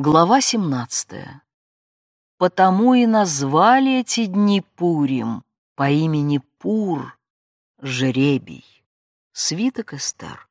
Глава 17. Потому и назвали эти дни Пурим по имени Пур, жребий. Свиток Эстер.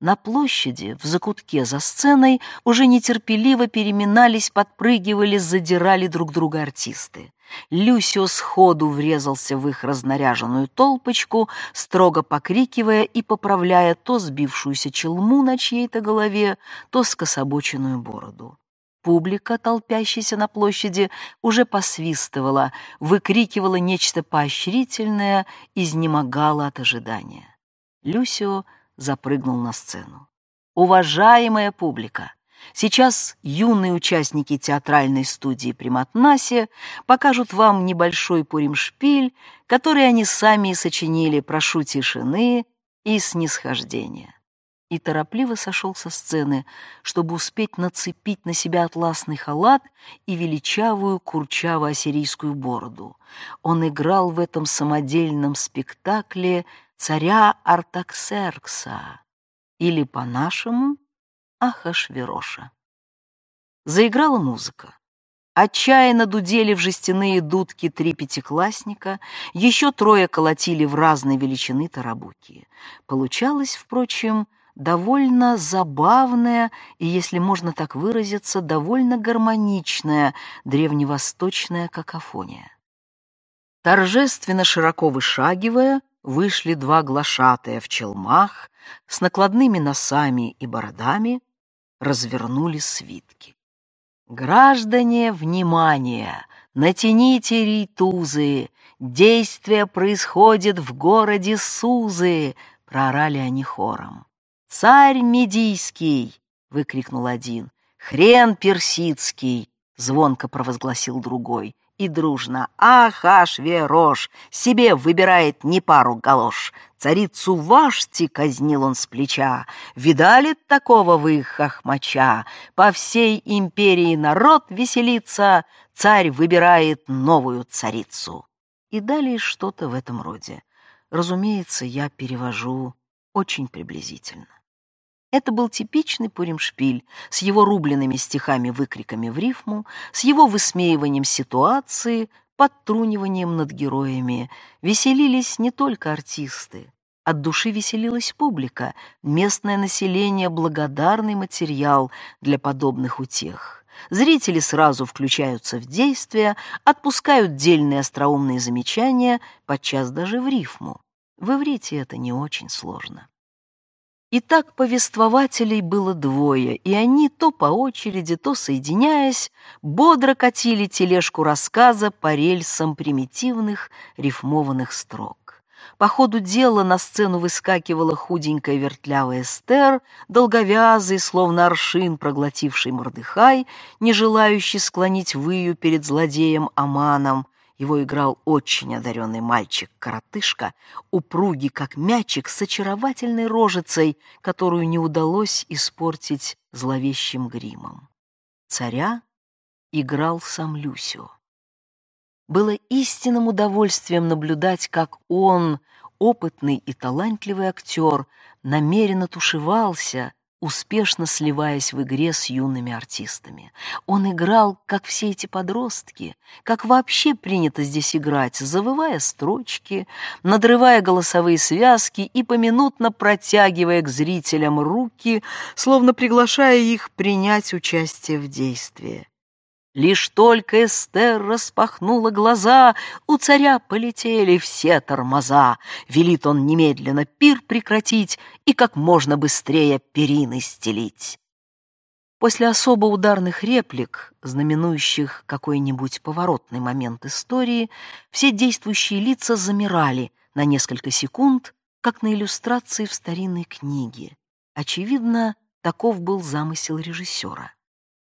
На площади, в закутке за сценой, уже нетерпеливо переминались, подпрыгивали, задирали друг друга артисты. Люсио сходу врезался в их разнаряженную толпочку, строго покрикивая и поправляя то сбившуюся челму на чьей-то голове, то скособоченную бороду. Публика, толпящаяся на площади, уже посвистывала, выкрикивала нечто поощрительное, изнемогала от ожидания. Люсио запрыгнул на сцену. «Уважаемая публика! Сейчас юные участники театральной студии при Матнасе покажут вам небольшой пуримшпиль, который они сами сочинили «Прошу тишины» и «Снисхождения» и торопливо сошел со сцены, чтобы успеть нацепить на себя атласный халат и величавую курчаво-ассирийскую бороду. Он играл в этом самодельном спектакле царя Артаксеркса, или, по-нашему, Ахашвероша. Заиграла музыка. Отчаянно дудели в жестяные дудки три пятиклассника, еще трое колотили в разной величины тарабуки. Получалось, впрочем, довольно забавная и, если можно так выразиться, довольно гармоничная древневосточная какофония. Торжественно широко вышагивая, вышли два глашатая в челмах с накладными носами и бородами, развернули свитки. «Граждане, внимание! Натяните рейтузы! Действие происходит в городе Сузы!» — проорали они хором. «Царь Медийский!» — выкрикнул один. «Хрен персидский!» — звонко провозгласил другой. И дружно «Ах, Ашверош! Себе выбирает не пару галош! Царицу Вашти казнил он с плеча! Видали такого вы, хохмача? По всей империи народ веселится, Царь выбирает новую царицу!» И далее что-то в этом роде. Разумеется, я перевожу очень приблизительно. Это был типичный Пуримшпиль с его рубленными стихами-выкриками в рифму, с его высмеиванием ситуации, подтруниванием над героями. Веселились не только артисты. От души веселилась публика, местное население — благодарный материал для подобных утех. Зрители сразу включаются в действие, отпускают дельные остроумные замечания, подчас даже в рифму. В иврите это не очень сложно. Итак, повествователей было двое, и они то по очереди, то соединяясь, бодро катили тележку рассказа по рельсам примитивных рифмованных строк. По ходу дела на сцену выскакивала худенькая вертлявая Эстер, долговязый, словно аршин, проглотивший Мордыхай, не желающий склонить выю перед злодеем Аманом, его играл очень одаренный мальчик-коротышка, упругий, как мячик, с очаровательной рожицей, которую не удалось испортить зловещим гримом. Царя играл сам Люсио. Было истинным удовольствием наблюдать, как он, опытный и талантливый актер, намеренно тушевался, успешно сливаясь в игре с юными артистами. Он играл, как все эти подростки, как вообще принято здесь играть, завывая строчки, надрывая голосовые связки и поминутно протягивая к зрителям руки, словно приглашая их принять участие в действии. Лишь только Эстер распахнула глаза, у царя полетели все тормоза. Велит он немедленно пир прекратить и как можно быстрее перины стелить. После особо ударных реплик, знаменующих какой-нибудь поворотный момент истории, все действующие лица замирали на несколько секунд, как на иллюстрации в старинной книге. Очевидно, таков был замысел режиссера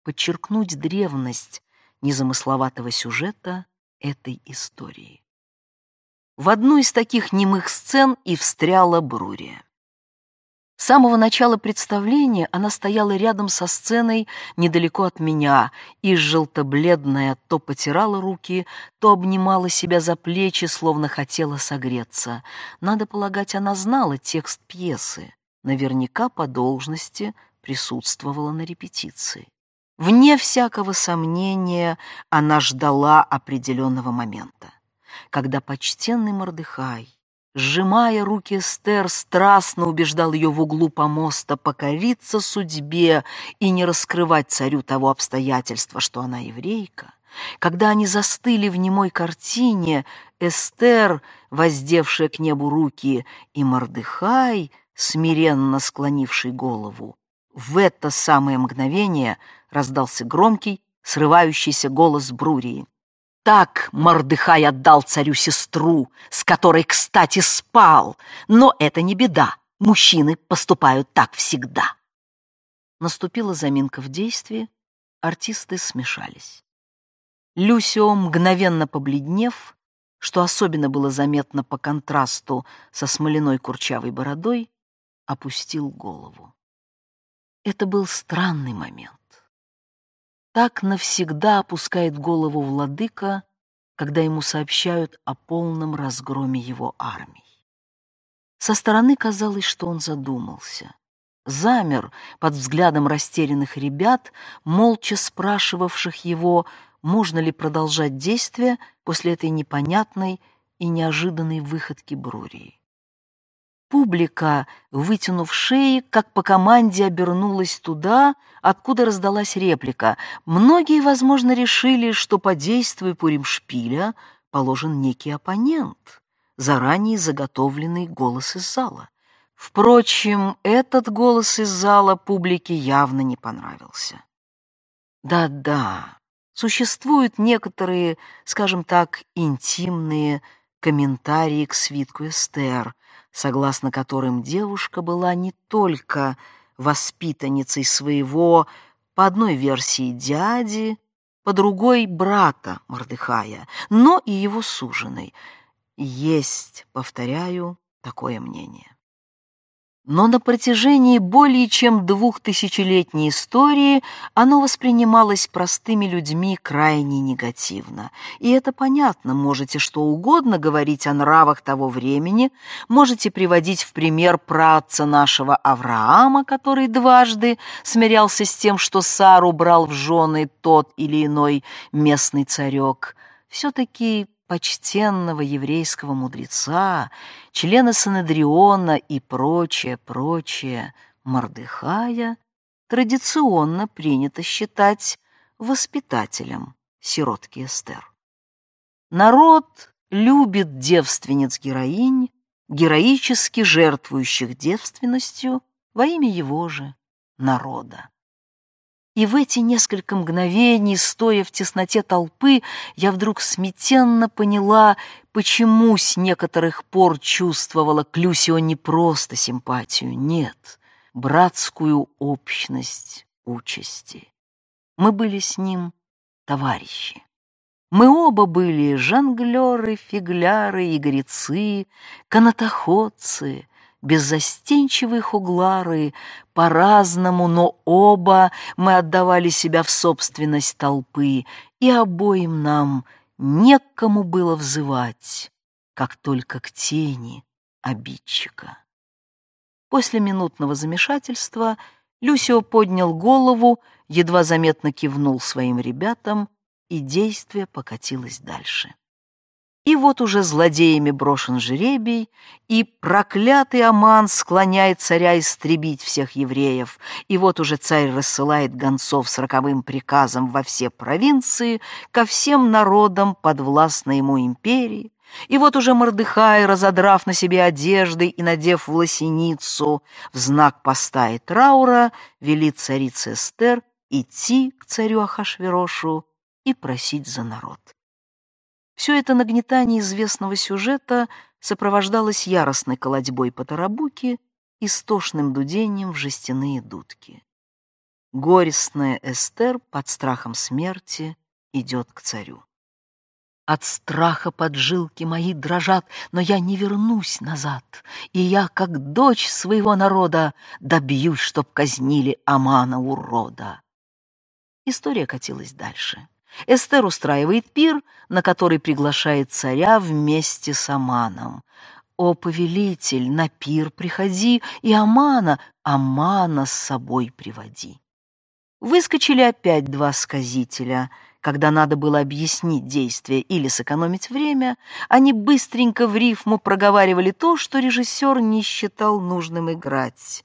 подчеркнуть древность незамысловатого сюжета этой истории. В одну из таких немых сцен и встряла Брурия. С самого начала представления она стояла рядом со сценой недалеко от меня и, желто-бледная, то потирала руки, то обнимала себя за плечи, словно хотела согреться. Надо полагать, она знала текст пьесы, наверняка по должности присутствовала на репетиции. Вне всякого сомнения она ждала определенного момента, когда почтенный Мордыхай, сжимая руки Эстер, страстно убеждал ее в углу помоста покориться судьбе и не раскрывать царю того обстоятельства, что она еврейка, когда они застыли в немой картине, Эстер, воздевшая к небу руки, и Мордыхай, смиренно склонивший голову, в это самое мгновение раздался громкий, срывающийся голос Брурии. Так Мордыхай отдал царю сестру, с которой, кстати, спал. Но это не беда, мужчины поступают так всегда. Наступила заминка в действии, артисты смешались. Люсио, мгновенно побледнев, что особенно было заметно по контрасту со смоляной курчавой бородой, опустил голову. Это был странный момент. Так навсегда опускает голову владыка, когда ему сообщают о полном разгроме его армий. Со стороны казалось, что он задумался. Замер под взглядом растерянных ребят, молча спрашивавших его, можно ли продолжать действие после этой непонятной и неожиданной выходки Брурии. Публика, вытянув шеи, как по команде обернулась туда, откуда раздалась реплика. Многие, возможно, решили, что по действию Пуримшпиля положен некий оппонент, заранее заготовленный голос из зала. Впрочем, этот голос из зала публике явно не понравился. Да-да, существуют некоторые, скажем так, интимные комментарии к свитку Эстер, согласно которым девушка была не только воспитанницей своего, по одной версии дяди, по другой брата Мордыхая, но и его суженой. Есть, повторяю, такое мнение. Но на протяжении более чем двух тысячелетней истории оно воспринималось простыми людьми крайне негативно. И это понятно, можете что угодно говорить о нравах того времени, можете приводить в пример праотца нашего Авраама, который дважды смирялся с тем, что Сару брал в жены тот или иной местный царек. Все-таки почтенного еврейского мудреца, члена Санедриона и прочее, прочее, Мордыхая, традиционно принято считать воспитателем сиротки Эстер. Народ любит девственниц-героинь, героически жертвующих девственностью во имя его же народа. И в эти несколько мгновений, стоя в тесноте толпы, я вдруг смятенно поняла, почему с некоторых пор чувствовала к Люсио не просто симпатию, нет, братскую общность участи. Мы были с ним товарищи. Мы оба были жонглеры, фигляры, игрецы, канатоходцы, беззастенчивые хуглары, по-разному, но оба мы отдавали себя в собственность толпы, и обоим нам некому было взывать, как только к тени обидчика. После минутного замешательства Люсио поднял голову, едва заметно кивнул своим ребятам, и действие покатилось дальше. И вот уже злодеями брошен жребий, и проклятый Аман склоняет царя истребить всех евреев, и вот уже царь рассылает гонцов с роковым приказом во все провинции, ко всем народам подвластной ему империи, и вот уже Мордыхай, разодрав на себе одежды и надев власеницу, в знак поста и траура, велит царице Эстер идти к царю Ахашверошу и просить за народ. Все это нагнетание известного сюжета сопровождалось яростной колотьбой по тарабуке и стошным дудением в жестяные дудки. Горестная Эстер под страхом смерти идет к царю. От страха поджилки мои дрожат, но я не вернусь назад, и я, как дочь своего народа, добьюсь, чтоб казнили Амана урода. История катилась дальше. Эстер устраивает пир, на который приглашает царя вместе с Аманом. «О, повелитель, на пир приходи, и Амана, Амана с собой приводи». Выскочили опять два сказителя. Когда надо было объяснить действие или сэкономить время, они быстренько в рифму проговаривали то, что режиссер не считал нужным играть.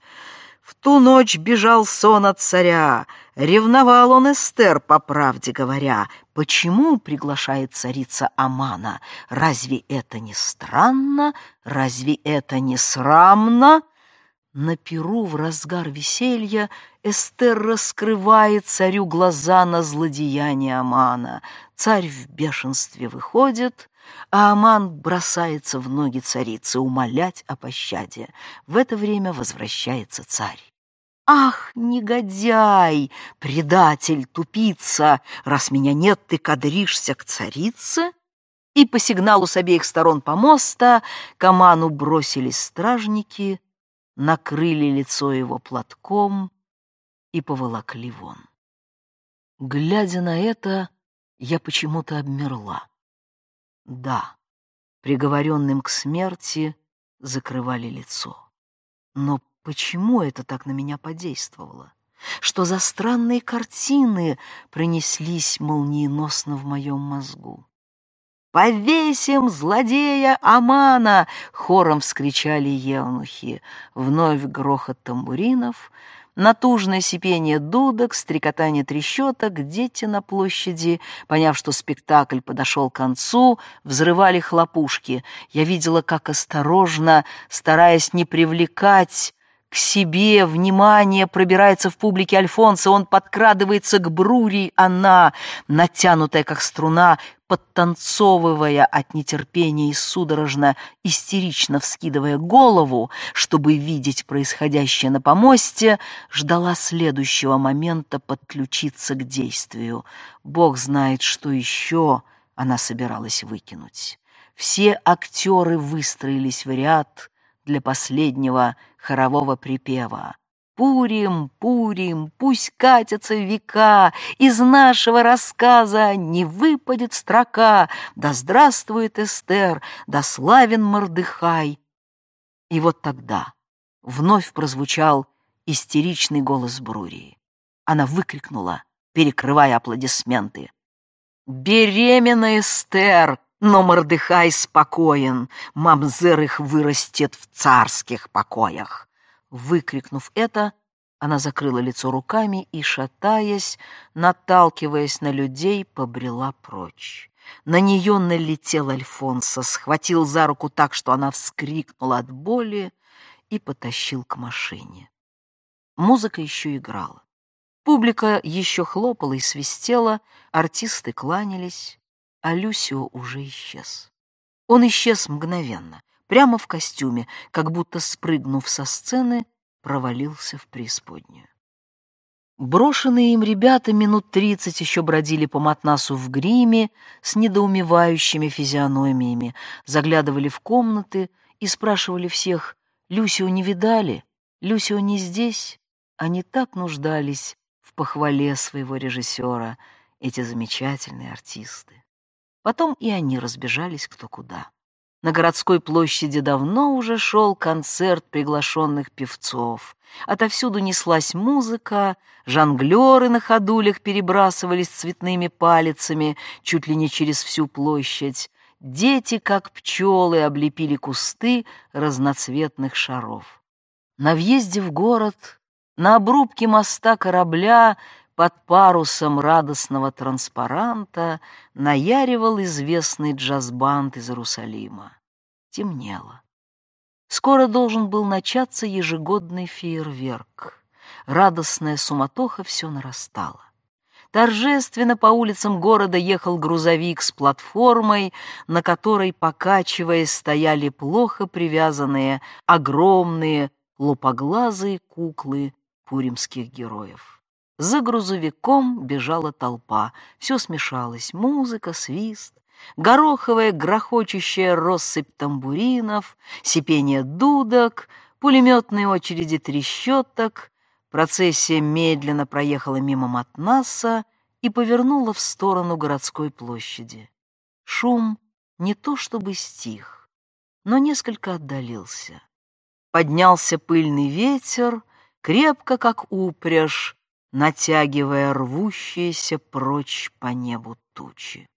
В ту ночь бежал сон от царя, ревновал он Эстер, по правде говоря. Почему приглашает царица Амана? Разве это не странно? Разве это не срамно? На перу в разгар веселья Эстер раскрывает царю глаза на злодеяние Амана. Царь в бешенстве выходит, а Аман бросается в ноги царицы умолять о пощаде. В это время возвращается царь. «Ах, негодяй, предатель, тупица, раз меня нет, ты кадришься к царице?» И по сигналу с обеих сторон помоста к Аману бросились стражники — накрыли лицо его платком и поволокли вон. Глядя на это, я почему-то обмерла. Да, приговоренным к смерти закрывали лицо. Но почему это так на меня подействовало? Что за странные картины пронеслись молниеносно в моем мозгу? «Повесим злодея Амана!» — хором вскричали евнухи. Вновь грохот тамбуринов, натужное сипение дудок, стрекотание трещоток, дети на площади, поняв, что спектакль подошел к концу, взрывали хлопушки. Я видела, как осторожно, стараясь не привлекать к себе внимание пробирается в публике Альфонса, он подкрадывается к Брури, она, натянутая как струна, подтанцовывая от нетерпения и судорожно, истерично вскидывая голову, чтобы видеть происходящее на помосте, ждала следующего момента подключиться к действию. Бог знает, что еще она собиралась выкинуть. Все актеры выстроились в ряд для последнего хорового припева. Пурим, Пурим, пусть катятся века, Из нашего рассказа не выпадет строка, Да здравствует Эстер, да славен Мордыхай. И вот тогда вновь прозвучал истеричный голос Брурии. Она выкрикнула, перекрывая аплодисменты. «Беременна Эстер! Но Мордыхай спокоен, мамзер их вырастет в царских покоях. Выкрикнув это, она закрыла лицо руками и, шатаясь, наталкиваясь на людей, побрела прочь. На нее налетел Альфонсо, схватил за руку так, что она вскрикнула от боли и потащил к машине. Музыка еще играла. Публика еще хлопала и свистела, артисты кланялись а Люсио уже исчез. Он исчез мгновенно, прямо в костюме, как будто спрыгнув со сцены, провалился в преисподнюю. Брошенные им ребята минут тридцать еще бродили по матнасу в гриме с недоумевающими физиономиями, заглядывали в комнаты и спрашивали всех, «Люсио не видали? Люсио не здесь?» Они так нуждались в похвале своего режиссера, эти замечательные артисты. Потом и они разбежались кто куда. На городской площади давно уже шел концерт приглашенных певцов. Отовсюду неслась музыка, жонглеры на ходулях перебрасывались цветными палицами чуть ли не через всю площадь. Дети, как пчелы, облепили кусты разноцветных шаров. На въезде в город, на обрубке моста корабля под парусом радостного транспаранта наяривал известный джаз-банд из Иерусалима. Темнело. Скоро должен был начаться ежегодный фейерверк. Радостная суматоха все нарастала. Торжественно по улицам города ехал грузовик с платформой, на которой, покачиваясь, стояли плохо привязанные огромные лупоглазые куклы пуримских героев. За грузовиком бежала толпа. Все смешалось. Музыка, свист, гороховая грохочущая россыпь тамбуринов, сипение дудок, пулеметные очереди трещоток. Процессия медленно проехала мимо Матнаса и повернула в сторону городской площади. Шум не то чтобы стих, но несколько отдалился. Поднялся пыльный ветер, крепко, как упряжь, натягивая рвущиеся прочь по небу тучи.